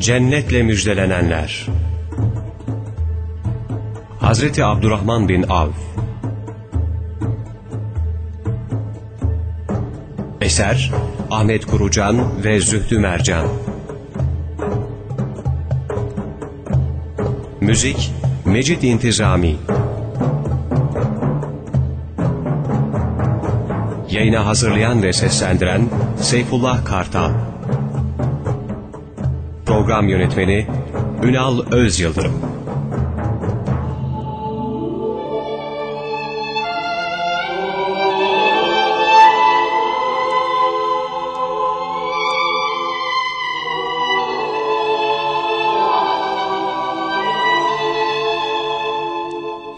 Cennetle müjdelenenler. Hazreti Abdurrahman bin Av Eser Ahmet Kurucan ve Zühtü Mercan. Müzik Mecid İntizami. Yayına hazırlayan ve seslendiren Seyfullah Kartal Program Yönetmeni Ünal Özyıldırım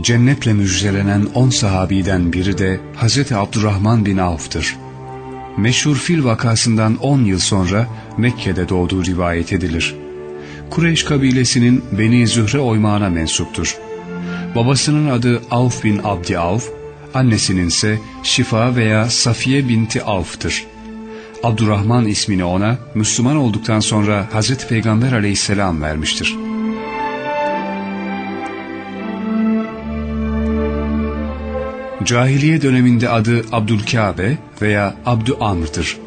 Cennetle müjdelenen on sahabiden biri de Hazreti Abdurrahman bin Avf'tır. Meşhur fil vakasından on yıl sonra Mekke'de doğduğu rivayet edilir. Kureyş kabilesinin Beni Zühre oymağına mensuptur. Babasının adı Avf bin Abdi Avf, annesinin ise Şifa veya Safiye binti Avf'tır. Abdurrahman ismini ona Müslüman olduktan sonra Hazreti Peygamber aleyhisselam vermiştir. Cahiliye döneminde adı Abdülkabe veya Abdü Amr'dır.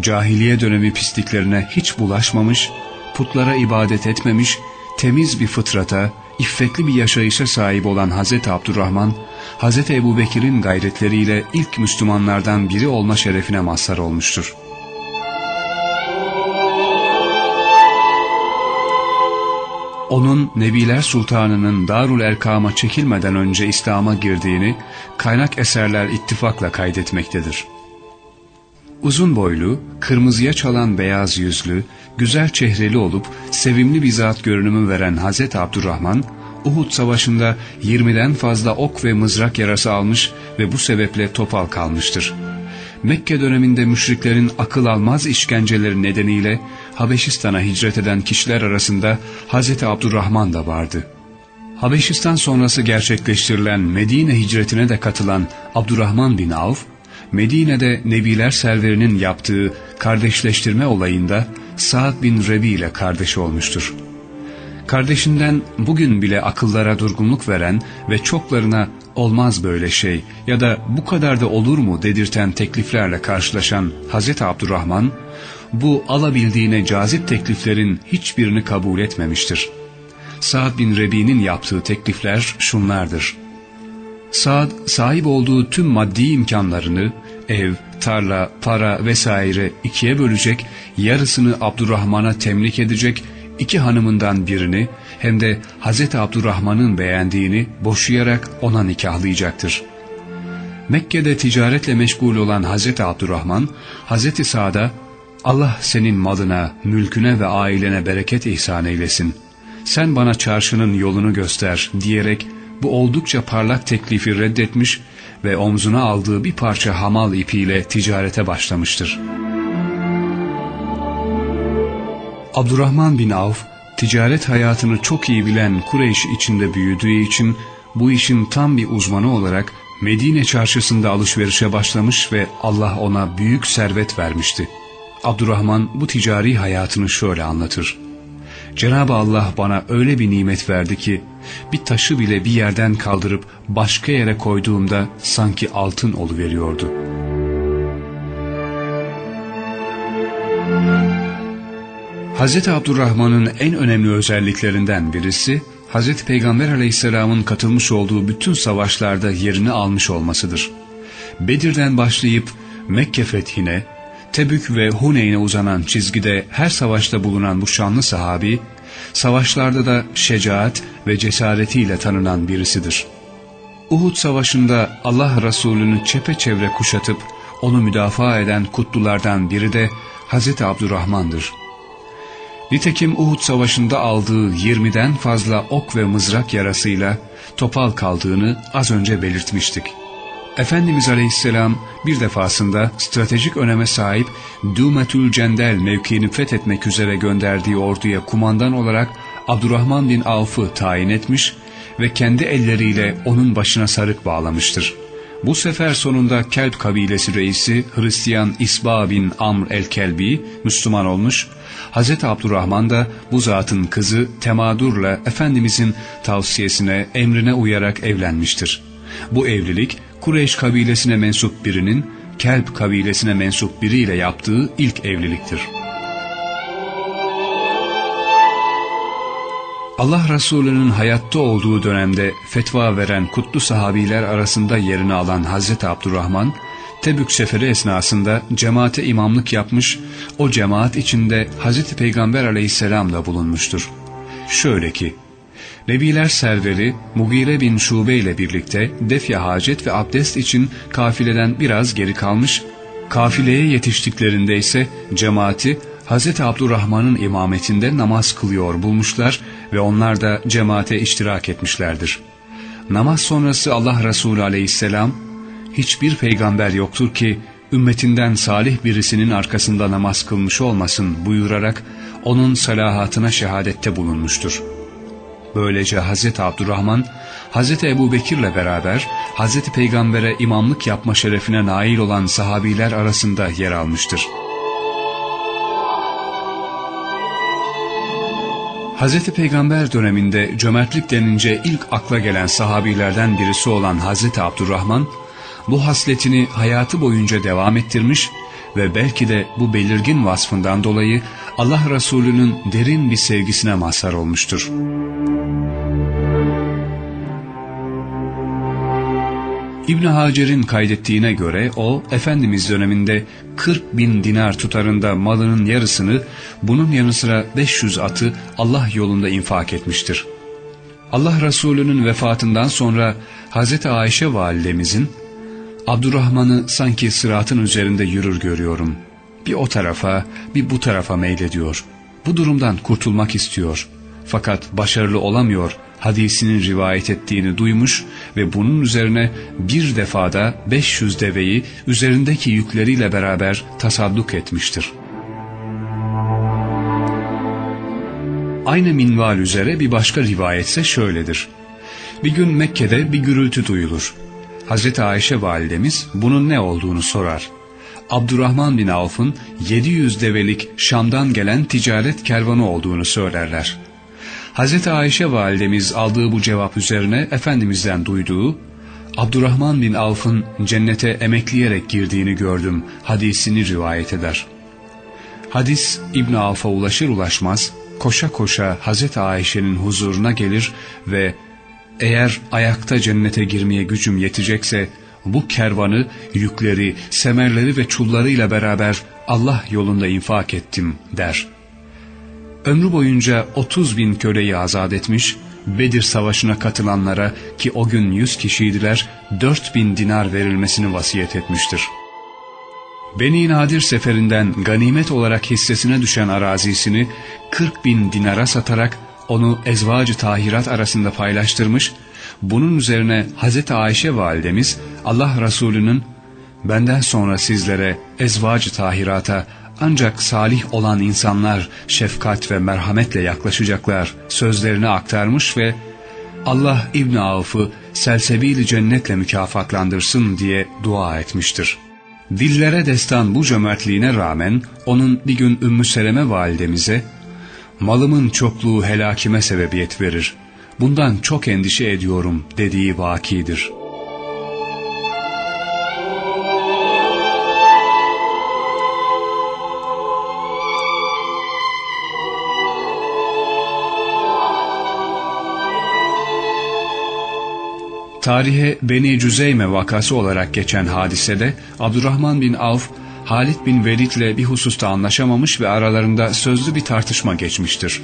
Cahiliye dönemi pisliklerine hiç bulaşmamış, putlara ibadet etmemiş, temiz bir fıtrata, iffetli bir yaşayışa sahip olan Hazreti Abdurrahman, Hazreti Ebu Bekir'in gayretleriyle ilk Müslümanlardan biri olma şerefine mazhar olmuştur. onun Nebiler Sultanı'nın Darul Erkam'a çekilmeden önce İslam'a girdiğini kaynak eserler ittifakla kaydetmektedir. Uzun boylu, kırmızıya çalan beyaz yüzlü, güzel çehreli olup sevimli bir zat görünümü veren Hazreti Abdurrahman, Uhud Savaşı'nda 20'den fazla ok ve mızrak yarası almış ve bu sebeple topal kalmıştır. Mekke döneminde müşriklerin akıl almaz işkenceleri nedeniyle Habeşistan'a hicret eden kişiler arasında Hz. Abdurrahman da vardı. Habeşistan sonrası gerçekleştirilen Medine hicretine de katılan Abdurrahman bin Avf, Medine'de Nebiler serverinin yaptığı kardeşleştirme olayında Sa'd bin Rebi ile kardeş olmuştur. Kardeşinden bugün bile akıllara durgunluk veren ve çoklarına olmaz böyle şey ya da bu kadar da olur mu dedirten tekliflerle karşılaşan Hz. Abdurrahman, bu alabildiğine cazip tekliflerin hiçbirini kabul etmemiştir. Sa'd bin Rebi'nin yaptığı teklifler şunlardır. Sa'd sahip olduğu tüm maddi imkanlarını ev, tarla, para vesaire ikiye bölecek, yarısını Abdurrahman'a temlik edecek, iki hanımından birini hem de Hz. Abdurrahman'ın beğendiğini boşayarak ona nikahlayacaktır. Mekke'de ticaretle meşgul olan Hz. Abdurrahman, Hz. Sa'da Allah senin malına, mülküne ve ailene bereket ihsan eylesin. Sen bana çarşının yolunu göster diyerek bu oldukça parlak teklifi reddetmiş ve omzuna aldığı bir parça hamal ipiyle ticarete başlamıştır. Abdurrahman bin Avf, ticaret hayatını çok iyi bilen Kureyş içinde büyüdüğü için bu işin tam bir uzmanı olarak Medine çarşısında alışverişe başlamış ve Allah ona büyük servet vermişti. Abdurrahman bu ticari hayatını şöyle anlatır. Cenab-ı Allah bana öyle bir nimet verdi ki bir taşı bile bir yerden kaldırıp başka yere koyduğumda sanki altın oluveriyordu. Hz. Abdurrahman'ın en önemli özelliklerinden birisi Hz. Peygamber aleyhisselamın katılmış olduğu bütün savaşlarda yerini almış olmasıdır. Bedir'den başlayıp Mekke fethine, Tebük ve Huneyn'e uzanan çizgide her savaşta bulunan bu şanlı sahabi, savaşlarda da şecaat ve cesaretiyle tanınan birisidir. Uhud savaşında Allah Resulü'nü çepeçevre kuşatıp onu müdafaa eden kutlulardan biri de Hz. Abdurrahman'dır. Nitekim Uhud savaşında aldığı 20'den fazla ok ve mızrak yarasıyla topal kaldığını az önce belirtmiştik. Efendimiz Aleyhisselam bir defasında stratejik öneme sahip Dumetül Cendel mevkiini fethetmek üzere gönderdiği orduya kumandan olarak Abdurrahman bin Avf'ı tayin etmiş ve kendi elleriyle onun başına sarık bağlamıştır. Bu sefer sonunda Kelp kabilesi reisi Hristiyan İsba bin Amr el-Kelbi Müslüman olmuş. Hz. Abdurrahman da bu zatın kızı Temadur'la Efendimizin tavsiyesine, emrine uyarak evlenmiştir. Bu evlilik Kureyş kabilesine mensup birinin Kelp kabilesine mensup biriyle yaptığı ilk evliliktir.'' Allah Resulü'nün hayatta olduğu dönemde fetva veren kutlu sahabiler arasında yerini alan Hazreti Abdurrahman, Tebük seferi esnasında cemaate imamlık yapmış, o cemaat içinde Hazreti Peygamber aleyhisselam da bulunmuştur. Şöyle ki, Nebiler serveri Mugire bin Şube ile birlikte defya hacet ve abdest için kafileden biraz geri kalmış, kafileye yetiştiklerinde ise cemaati Hz. Abdurrahman'ın imametinde namaz kılıyor bulmuşlar ve onlar da cemaate iştirak etmişlerdir. Namaz sonrası Allah Resulü aleyhisselam, hiçbir peygamber yoktur ki ümmetinden salih birisinin arkasında namaz kılmış olmasın buyurarak onun salahatına şehadette bulunmuştur. Böylece Hz. Abdurrahman, Hz. Ebu Bekir'le beraber Hz. Peygamber'e imamlık yapma şerefine nail olan sahabiler arasında yer almıştır. Hz. Peygamber döneminde cömertlik denince ilk akla gelen sahabilerden birisi olan Hz. Abdurrahman, bu hasletini hayatı boyunca devam ettirmiş ve belki de bu belirgin vasfından dolayı Allah Resulü'nün derin bir sevgisine mazhar olmuştur. İbn Hacer'in kaydettiğine göre o Efendimiz döneminde 40 bin dinar tutarında malının yarısını bunun yanı sıra 500 atı Allah yolunda infak etmiştir. Allah Resulü'nün vefatından sonra Hz. Ayşe validemizin Abdurrahman'ı sanki sıratın üzerinde yürür görüyorum. Bir o tarafa bir bu tarafa meylediyor. Bu durumdan kurtulmak istiyor. Fakat başarılı olamıyor hadisinin rivayet ettiğini duymuş ve bunun üzerine bir defada 500 deveyi üzerindeki yükleriyle beraber tasadduk etmiştir. Aynı minval üzere bir başka rivayetse şöyledir. Bir gün Mekke'de bir gürültü duyulur. Hazreti Ayşe validemiz bunun ne olduğunu sorar. Abdurrahman bin Avf'ın 700 develik Şam'dan gelen ticaret kervanı olduğunu söylerler. Hz. Ayşe validemiz aldığı bu cevap üzerine Efendimiz'den duyduğu Abdurrahman bin Avf'ın cennete emekleyerek girdiğini gördüm hadisini rivayet eder. Hadis İbn Avf'a ulaşır ulaşmaz koşa koşa Hz. Ayşe'nin huzuruna gelir ve eğer ayakta cennete girmeye gücüm yetecekse bu kervanı, yükleri, semerleri ve çullarıyla beraber Allah yolunda infak ettim der.'' Ömrü boyunca 30 bin köleyi azat etmiş, Bedir Savaşı'na katılanlara ki o gün 100 kişiydiler 4 bin dinar verilmesini vasiyet etmiştir. Beni Nadir seferinden ganimet olarak hissesine düşen arazisini 40 bin dinara satarak onu ezvacı tahirat arasında paylaştırmış, bunun üzerine Hz. Ayşe validemiz Allah Resulü'nün benden sonra sizlere ezvacı tahirata ancak salih olan insanlar şefkat ve merhametle yaklaşacaklar sözlerini aktarmış ve Allah İbn Avf'ı selsebil cennetle mükafatlandırsın diye dua etmiştir. Dillere destan bu cömertliğine rağmen onun bir gün Ümmü Seleme validemize malımın çokluğu helakime sebebiyet verir. Bundan çok endişe ediyorum dediği vakidir.'' Tarihe Beni Cüzeyme vakası olarak geçen hadisede Abdurrahman bin Avf, Halid bin Velid ile bir hususta anlaşamamış ve aralarında sözlü bir tartışma geçmiştir.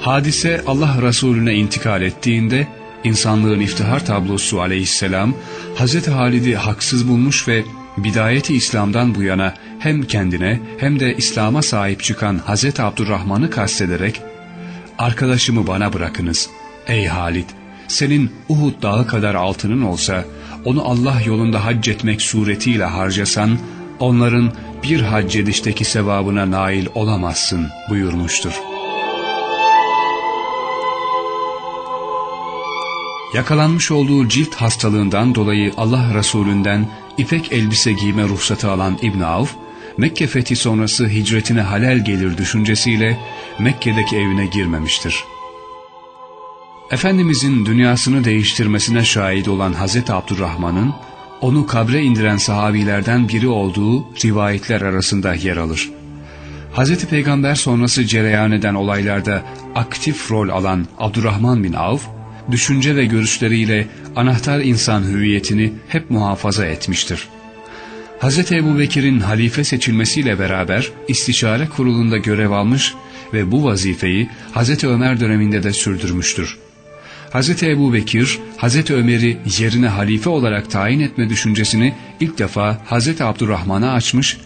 Hadise Allah Resulüne intikal ettiğinde insanlığın iftihar tablosu aleyhisselam Hz. Halid'i haksız bulmuş ve bidayeti İslam'dan bu yana hem kendine hem de İslam'a sahip çıkan Hz. Abdurrahman'ı kastederek ''Arkadaşımı bana bırakınız ey Halid senin Uhud dağı kadar altının olsa, onu Allah yolunda hac etmek suretiyle harcasan, onların bir hac edişteki sevabına nail olamazsın buyurmuştur. Yakalanmış olduğu cilt hastalığından dolayı Allah Resulünden ipek elbise giyme ruhsatı alan İbn Avf, Mekke fethi sonrası hicretine halel gelir düşüncesiyle Mekke'deki evine girmemiştir. Efendimizin dünyasını değiştirmesine şahit olan Hazreti Abdurrahman'ın onu kabre indiren sahabilerden biri olduğu rivayetler arasında yer alır. Hazreti Peygamber sonrası cereyan eden olaylarda aktif rol alan Abdurrahman bin Avf, düşünce ve görüşleriyle anahtar insan hüviyetini hep muhafaza etmiştir. Hz. Ebu Bekir'in halife seçilmesiyle beraber istişare kurulunda görev almış ve bu vazifeyi Hz. Ömer döneminde de sürdürmüştür. Hz. Ebu Bekir, Hz. Ömer'i yerine halife olarak tayin etme düşüncesini ilk defa Hz. Abdurrahman'a açmış,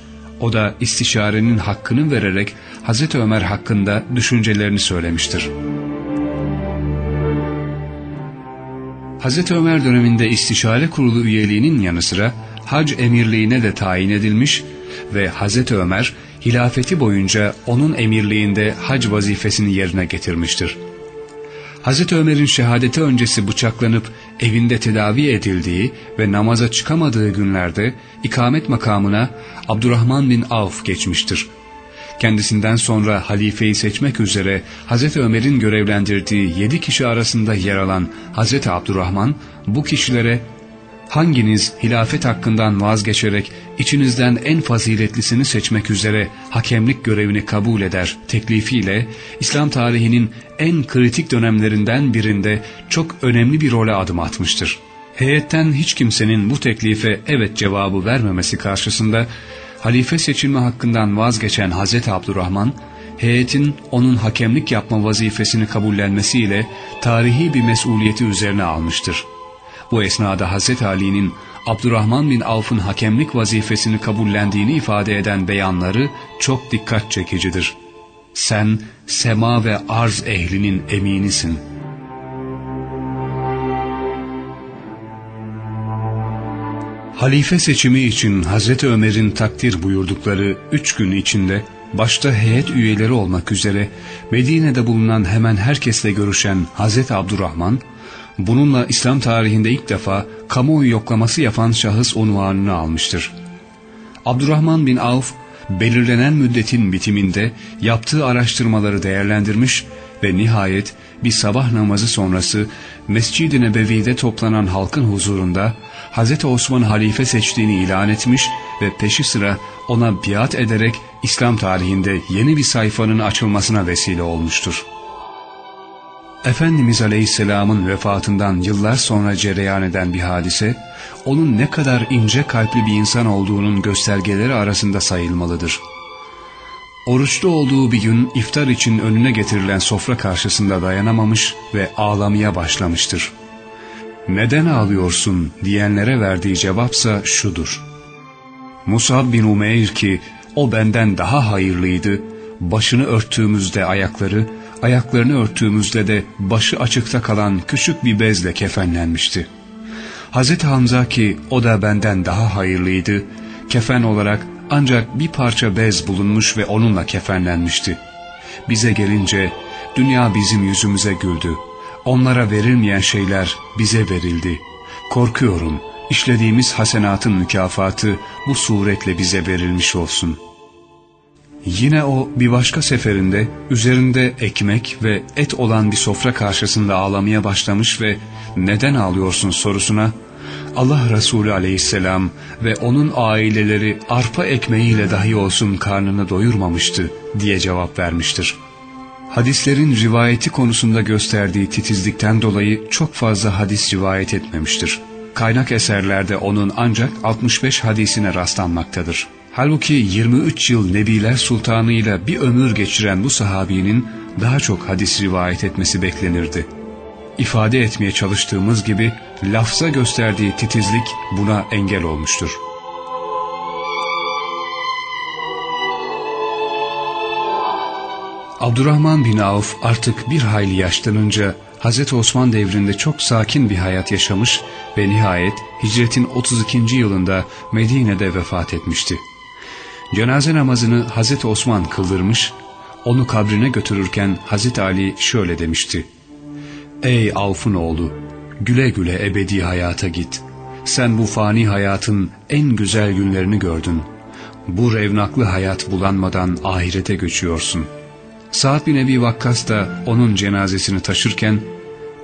o da istişarenin hakkını vererek Hz. Ömer hakkında düşüncelerini söylemiştir. Hz. Ömer döneminde istişare kurulu üyeliğinin yanı sıra hac emirliğine de tayin edilmiş ve Hz. Ömer hilafeti boyunca onun emirliğinde hac vazifesini yerine getirmiştir. Hz. Ömer'in şehadeti öncesi bıçaklanıp evinde tedavi edildiği ve namaza çıkamadığı günlerde ikamet makamına Abdurrahman bin Avf geçmiştir. Kendisinden sonra halifeyi seçmek üzere Hz. Ömer'in görevlendirdiği yedi kişi arasında yer alan Hz. Abdurrahman bu kişilere hanginiz hilafet hakkından vazgeçerek içinizden en faziletlisini seçmek üzere hakemlik görevini kabul eder teklifiyle İslam tarihinin en kritik dönemlerinden birinde çok önemli bir role adım atmıştır. Heyetten hiç kimsenin bu teklife evet cevabı vermemesi karşısında halife seçilme hakkından vazgeçen Hazreti Abdurrahman, heyetin onun hakemlik yapma vazifesini kabullenmesiyle tarihi bir mesuliyeti üzerine almıştır. Bu esnada Hazreti Ali'nin Abdurrahman bin Avf'ın hakemlik vazifesini kabullendiğini ifade eden beyanları çok dikkat çekicidir. Sen sema ve arz ehlinin eminisin. Halife seçimi için Hazreti Ömer'in takdir buyurdukları üç gün içinde başta heyet üyeleri olmak üzere Medine'de bulunan hemen herkesle görüşen Hazreti Abdurrahman, bununla İslam tarihinde ilk defa kamuoyu yoklaması yapan şahıs unvanını almıştır. Abdurrahman bin Avf, belirlenen müddetin bitiminde yaptığı araştırmaları değerlendirmiş ve nihayet bir sabah namazı sonrası Mescid-i Nebevi'de toplanan halkın huzurunda Hz. Osman halife seçtiğini ilan etmiş ve peşi sıra ona biat ederek İslam tarihinde yeni bir sayfanın açılmasına vesile olmuştur. Efendimiz Aleyhisselam'ın vefatından yıllar sonra cereyan eden bir hadise, onun ne kadar ince kalpli bir insan olduğunun göstergeleri arasında sayılmalıdır. Oruçlu olduğu bir gün iftar için önüne getirilen sofra karşısında dayanamamış ve ağlamaya başlamıştır. Neden ağlıyorsun diyenlere verdiği cevapsa şudur. Musab bin Umeyr ki o benden daha hayırlıydı, başını örttüğümüzde ayakları, ayaklarını örttüğümüzde de başı açıkta kalan küçük bir bezle kefenlenmişti. Hazreti Hamza ki o da benden daha hayırlıydı, kefen olarak ancak bir parça bez bulunmuş ve onunla kefenlenmişti. Bize gelince dünya bizim yüzümüze güldü. Onlara verilmeyen şeyler bize verildi. Korkuyorum işlediğimiz hasenatın mükafatı bu suretle bize verilmiş olsun.'' Yine o bir başka seferinde üzerinde ekmek ve et olan bir sofra karşısında ağlamaya başlamış ve neden ağlıyorsun sorusuna Allah Resulü aleyhisselam ve onun aileleri arpa ekmeğiyle dahi olsun karnını doyurmamıştı diye cevap vermiştir. Hadislerin rivayeti konusunda gösterdiği titizlikten dolayı çok fazla hadis rivayet etmemiştir. Kaynak eserlerde onun ancak 65 hadisine rastlanmaktadır. Halbuki 23 yıl Nebiler Sultanı ile bir ömür geçiren bu sahabinin daha çok hadis rivayet etmesi beklenirdi. İfade etmeye çalıştığımız gibi lafza gösterdiği titizlik buna engel olmuştur. Abdurrahman bin Avf artık bir hayli yaşlanınca Hz. Osman devrinde çok sakin bir hayat yaşamış ve nihayet hicretin 32. yılında Medine'de vefat etmişti. Cenaze namazını Hazreti Osman kıldırmış, onu kabrine götürürken Hazreti Ali şöyle demişti. Ey Avf'ın oğlu, güle güle ebedi hayata git. Sen bu fani hayatın en güzel günlerini gördün. Bu revnaklı hayat bulanmadan ahirete göçüyorsun. Sa'd bin Ebi Vakkas da onun cenazesini taşırken,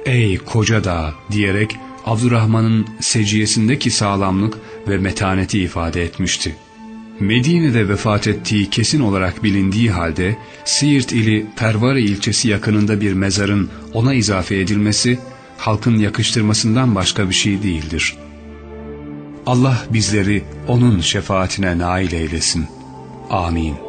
''Ey koca dağ!'' diyerek Abdurrahman'ın seciyesindeki sağlamlık ve metaneti ifade etmişti. Medine'de vefat ettiği kesin olarak bilindiği halde Siirt ili Pervare ilçesi yakınında bir mezarın ona izafe edilmesi halkın yakıştırmasından başka bir şey değildir. Allah bizleri onun şefaatine nail eylesin. Amin.